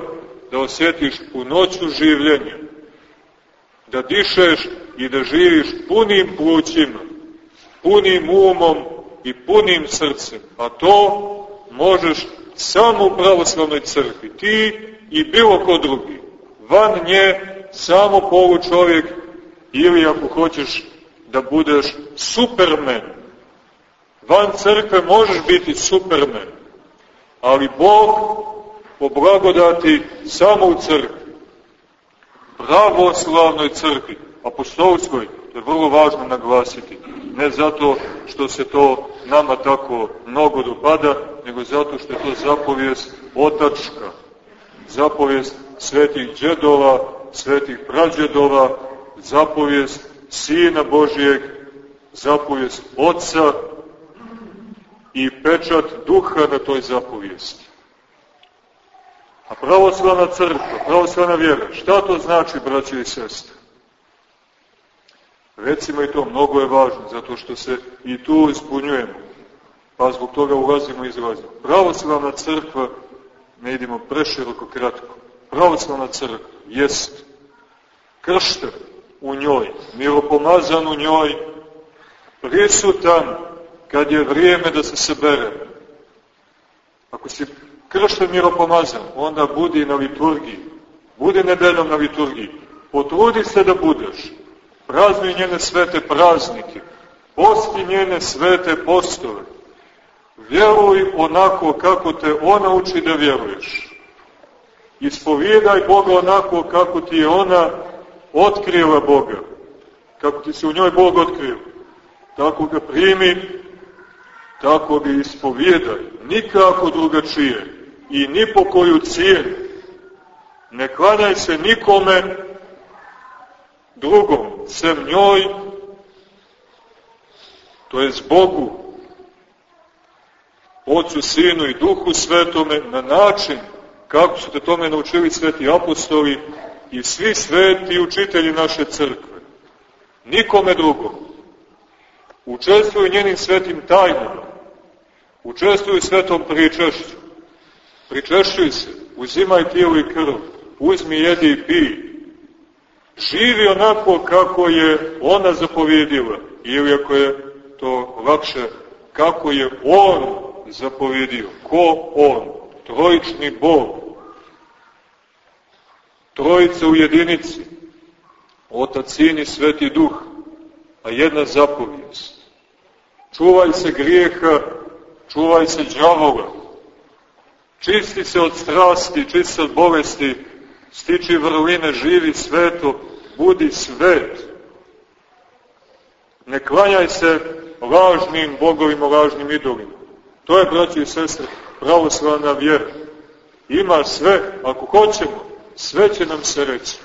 da osjetiš punoću življenja, da dišeš i da živiš punim plućima, punim umom i punim srcem, a to možeš samo u pravoslavnoj crkvi, ti i bilo ko drugi. Van nje samo polu čovjek ili ako hoćeš da budeš supermen. Van crkve možeš biti supermen, ali Bog po blagodati samo u crkvi. Pravoslavnoj crkvi, apostolskoj, to je vrlo važno naglasiti. Ne zato što se to nama tako mnogo dopada, nego zato što je to zapovijest otačka, zapovijest svetih džedova, svetih prađedova, zapovijest Sina Božijeg, zapovijest Otca i pečat duha na toj zapovijesti. A pravoslavna crkva, pravoslavna vjera, šta to znači, braći i sestre? Recimo i to, mnogo je važno, zato što se i tu ispunjujemo pa zbog toga ulazimo i izlazimo. Pravoslavna crkva, ne idemo preširoko kratko, pravoslavna crkva jest kršten u njoj, miropomazan u njoj, prisutan kad je vrijeme da se sebere. Ako si kršten miropomazan, onda budi na liturgiji, budi nedeljom na liturgiji, potrudi se da budeš, praznuj njene svete praznike, posti njene svete postove, Vjeruj onako kako te ona uči da vjeruješ. Ispovijedaj Boga onako kako ti je ona otkrila Boga. Kako ti se u njoj Bog otkrio. Tako ga primi, tako ga ispovijedaj. Nikako drugačije. I ni po koju cijenu. Ne klanjaj se nikome drugom, sem njoj, to je Bogu, Otcu, Sinu i Duhu Svetome na način kako su te tome naučili sveti apostoli i svi sveti učitelji naše crkve. Nikome drugom. Učestvuju njenim svetim tajnama. Učestvuju svetom pričešću. Pričešćuj se, uzimaj tijelo i krv, uzmi, jedi i pi. Živi onako kako je ona zapovjedila, ili ako je to lakše, kako je on zapovjedio. Ko on? Trojični Bog. Trojica u jedinici. Otac, Sin i Sveti Duh. a jedna zapovijest. Čuvaj se grijeha, čuvaj se džavoga. Čisti se od strasti, čisti se od bolesti, stiči vrline, živi sveto, budi svet. Ne klanjaj se lažnim bogovima, lažnim idolima. To je, braći i sestre, pravoslavna vjera. Ima sve, ako hoćemo, sve će nam se reći.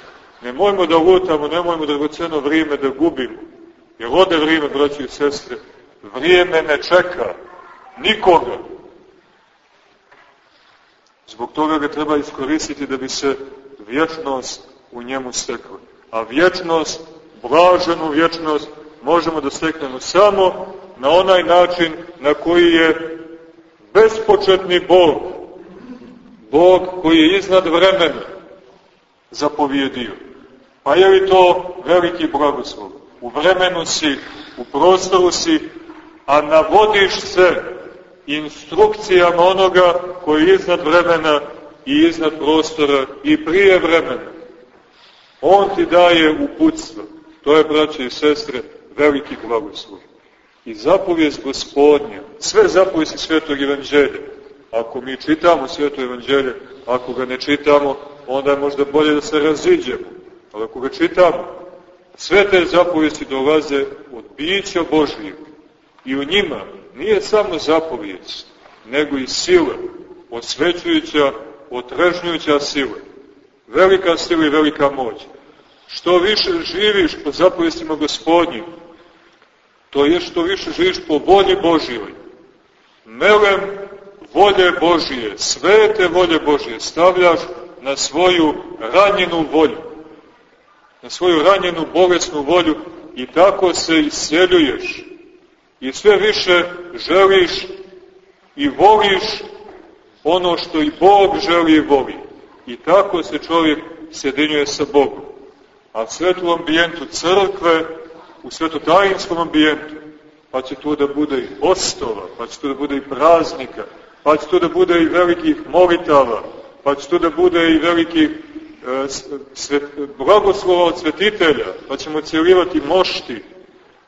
Nemojmo da lutamo, nemojmo dragoceno vrijeme da gubimo. Jer ode vrijeme, braći i sestre, vrijeme ne čeka nikoga. Zbog toga ga treba iskoristiti da bi se vječnost u njemu stekla. A vječnost, blaženu vječnost, možemo da steknemo samo na onaj način na koji je bespočetni Bog, Bog koji je iznad vremena zapovjedio. Pa je li to veliki blagoslov? U vremenu si, u prostoru si, a navodiš se instrukcijama onoga koji je iznad vremena i iznad prostora i prije vremena. On ti daje uputstvo. To je, braće i sestre, veliki blagoslov. I zapovijest gospodnja, sve zapovijesti svetog evanđelja, ako mi čitamo sveto evanđelje, ako ga ne čitamo, onda je možda bolje da se raziđemo. Ali ako ga čitamo, sve te zapovijesti dolaze od bića Božijeg. I u njima nije samo zapovijest, nego i sila, osvećujuća, otrežnjujuća sila. Velika sila i velika moć. Što više živiš po zapovjestima gospodnjim, to je što više živiš po volji Božijoj. Melem volje Božije, svete volje Božije stavljaš na svoju ranjenu volju, na svoju ranjenu bolesnu volju i tako se isceljuješ. I sve više želiš i voliš ono što i Bog želi i voli. I tako se čovjek sjedinjuje sa Bogom. A u svetu ambijentu crkve, u svetotajinskom ambijentu, pa će tu da bude i postova, pa će tu da bude i praznika, pa će tu da bude i velikih molitava, pa će tu da bude i velikih e, svet, blagoslova od svetitelja, pa ćemo cijelivati mošti,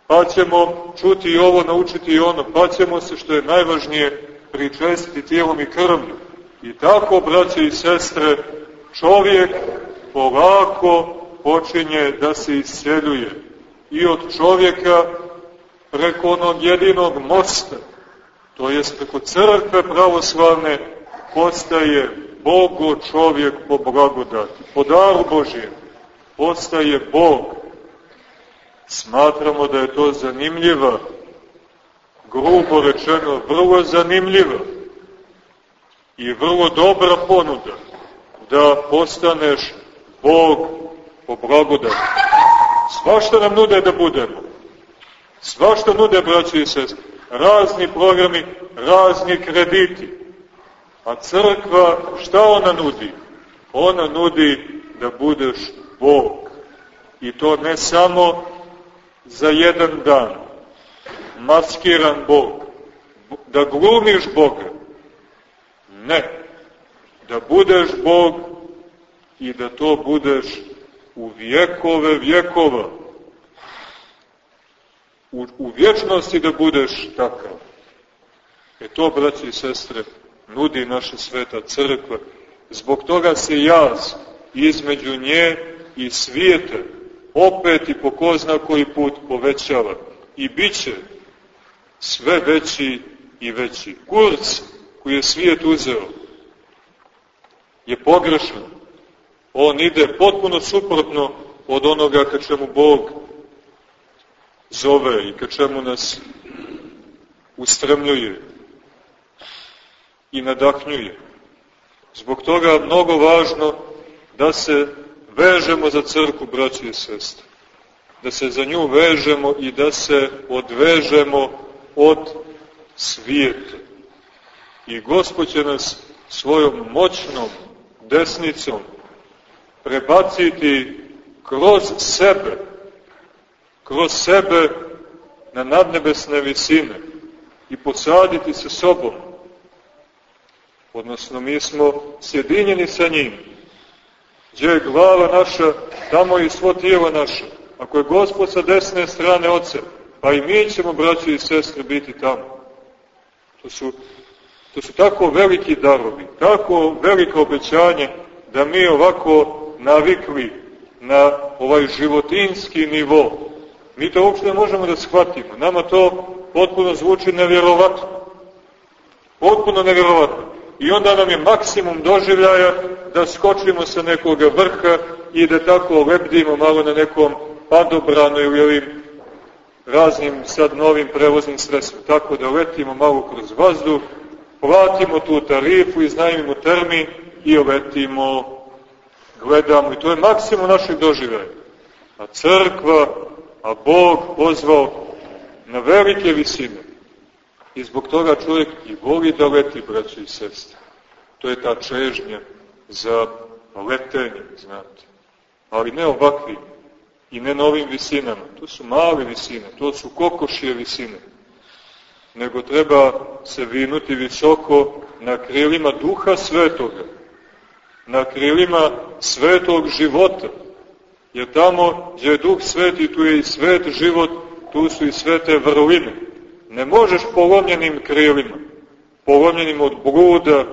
pa ćemo čuti i ovo, naučiti i ono, pa ćemo se, što je najvažnije, pričestiti tijelom i krvnju. I tako, braće i sestre, čovjek polako počinje da se isceljuje i od čovjeka preko onog jedinog mosta, to jest preko crkve pravoslavne, postaje Bogo čovjek po blagodati, po daru Božijem, postaje Bog. Smatramo da je to zanimljiva, grubo rečeno, vrlo zanimljiva i vrlo dobra ponuda da postaneš Bog po blagodati. Svašta nam nude da budemo. Svašta nude, braći i sest. Razni programi, razni krediti. A crkva, šta ona nudi? Ona nudi da budeš Bog. I to ne samo za jedan dan. Maskiran Bog. Da glumiš Boga. Ne. Da budeš Bog i da to budeš u vjekove vjekova. U, u vječnosti da budeš takav. E to, braći i sestre, nudi naša sveta crkva. Zbog toga se jaz između nje i svijeta opet i po ko zna koji put povećava. I bit će sve veći i veći. Kurs koji je svijet uzeo je pogrešan. On ide potpuno suprotno od onoga ka čemu Bog zove i ka čemu nas ustremljuje i nadahnjuje. Zbog toga mnogo važno da se vežemo za crku, braći i sestre. Da se za nju vežemo i da se odvežemo od svijeta. I Gospod će nas svojom moćnom desnicom prebaciti kroz sebe, kroz sebe na nadnebesne visine i posaditi se sobom odnosno mi smo sjedinjeni sa njim. Gdje je glava naša, tamo i svo tijelo naše. ako je Gospod sa desne strane Oca, pa i mi ćemo, braći i sestre, biti tamo. To su, to su tako veliki darovi, tako veliko obećanje, da mi ovako navikli na ovaj životinski nivo, mi to uopšte možemo da shvatimo. Nama to potpuno zvuči nevjerovatno. Potpuno nevjerovatno. I onda nam je maksimum doživljaja da skočimo sa nekog vrha i da tako lebdimo malo na nekom padobranu ili ovim raznim sad novim prevoznim sredstvom. Tako da letimo malo kroz vazduh, platimo tu tarifu, iznajmimo termin i letimo, gledamo. I to je maksimum našeg doživljaja. A crkva, a Bog pozvao na velike visine. I zbog toga čovjek i voli da leti, braći i sestre. To je ta čežnja za letenje, znate. Ali ne ovakvi i ne na ovim visinama. To su male visine, to su kokošije visine. Nego treba se vinuti visoko na krilima duha svetoga, na krilima svetog života. Jer tamo gdje je duh sveti, tu je i svet život, tu su i svete vrline. Ne možeš polomljenim krilima, polomljenim od bluda,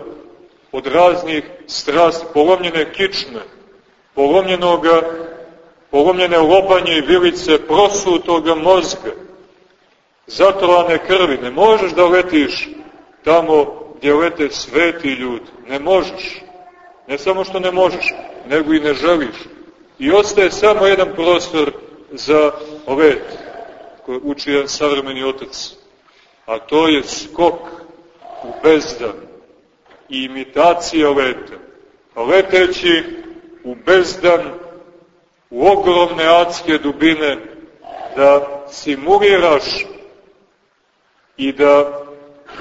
od raznih strasti, polomljene kične, polomljenoga, polomljene lobanje i vilice prosutoga mozga, zatrovane krvi. Ne možeš da letiš tamo gdje lete sveti ljudi. Ne možeš. Ne samo što ne možeš, nego i ne želiš. I ostaje samo jedan prostor za let, koji uči jedan savremeni otac. A to je skok u bezdan i imitacija leta. Leteći u bezdan, u ogromne adske dubine, da simuliraš i da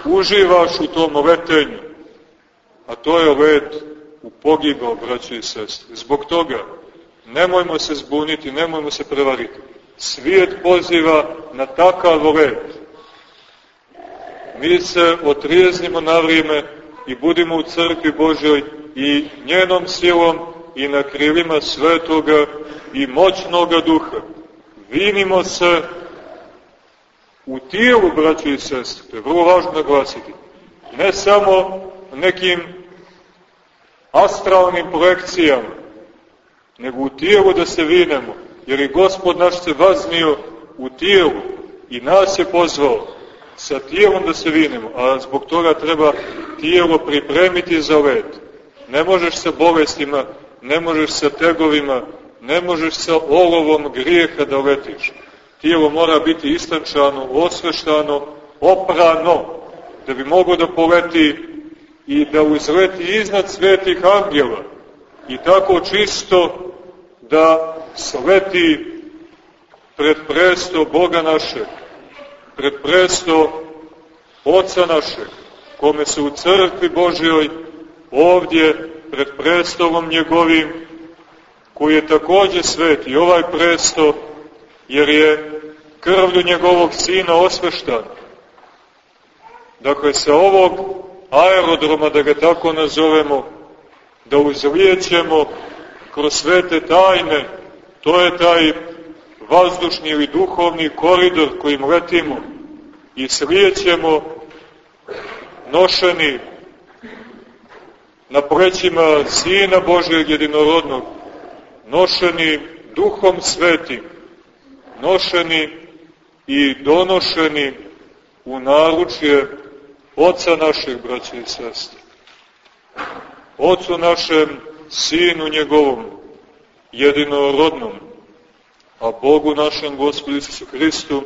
uživaš u tom letenju. A to je let u pogibao, braće i sestre. Zbog toga, nemojmo se zbuniti, nemojmo se prevariti. Svijet poziva na takav let. Mi se otrijeznimo na vrijeme i budimo u crkvi Božoj i njenom silom i na krilima svetoga i moćnoga duha. Vinimo se u tijelu, braći i sestre, to je vrlo važno naglasiti, ne samo nekim astralnim projekcijama, nego u tijelu da se vinemo, jer i gospod naš se vaznio u tijelu i nas je pozvao sa tijelom da se vinemo, a zbog toga treba tijelo pripremiti za let. Ne možeš sa bolestima, ne možeš sa tegovima, ne možeš sa olovom grijeha da letiš. Tijelo mora biti istančano, osveštano, oprano, da bi mogo da poleti i da uzleti iznad svetih angela i tako čisto da sleti pred presto Boga našeg, pred presto Oca našeg, kome se u crkvi Božjoj ovdje pred prestolom njegovim, koji je takođe svet i ovaj presto, jer je krvlju njegovog sina osveštan. Dakle, sa ovog aerodroma, da ga tako nazovemo, da uzlijećemo kroz svete tajne, to je taj vazdušni ili duhovni koridor kojim letimo i slijećemo nošeni na plećima Sina Božeg jedinorodnog, nošeni duhom svetim, nošeni i donošeni u naručje Oca našeg, braće i sestre. Ocu našem, Sinu njegovom, jedinorodnom, a Bogu našem, Gospodu Isusu Hristu,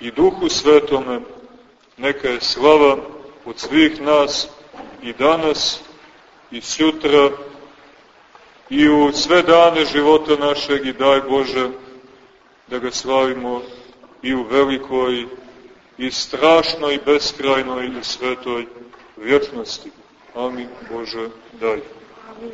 i Duhu Svetome, neka je slava od svih nas i danas i sutra i u sve dane života našeg i daj Bože da ga slavimo i u velikoj i strašnoj, beskrajnoj i svetoj vječnosti. Amin Bože, daj. Amin.